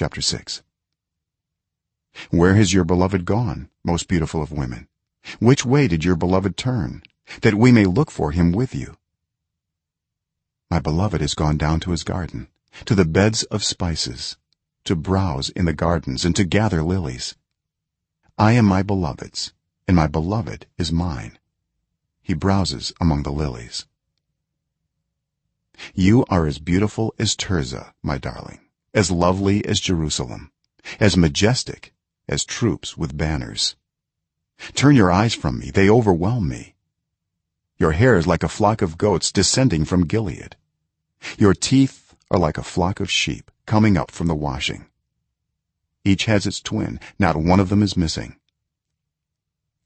chapter 6 where has your beloved gone most beautiful of women? Which way did your beloved turn that we may look for him with you? My beloved has gone down to his garden to the beds of spices to browse in the gardens and to gather lilies. I am my beloved's and my beloved is mine. He browses among the lilies. You are as beautiful as tirzah my darling as lovely as jerusalem as majestic as troops with banners. Turn your eyes from me they overwhelm me. Your hair is like a flock of goats descending from gilead. Your teeth are like a flock of sheep coming up from the washing. Each has its twin not one of them is missing.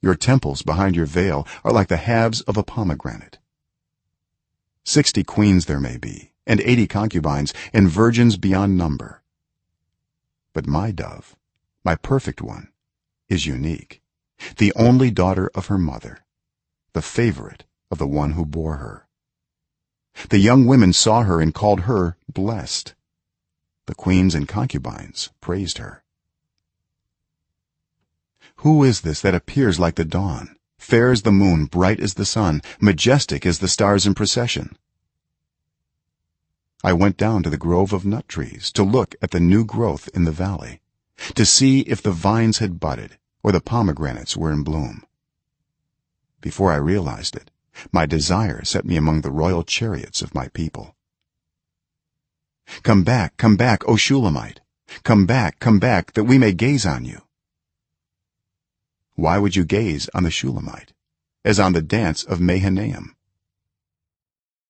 Your temples behind your veil are like the halves of a pomegranate. 60 queens there may be and 80 concubines and virgins beyond number. But my dove my perfect one is unique the only daughter of her mother the favorite of the one who bore her. The young women saw her and called her blessed. The queens and concubines praised her. Who is this that appears like the dawn fair as the moon bright as the sun majestic as the stars in procession i went down to the grove of nut trees to look at the new growth in the valley to see if the vines had budded or the pomegranates were in bloom. Before i realized it my desire set me among the royal chariots of my people. Come back come back o shulamite. Come back come back that we may gaze on you. Why would you gaze on the shulamite as on the dance of mahanaim